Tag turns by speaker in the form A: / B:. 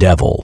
A: devil.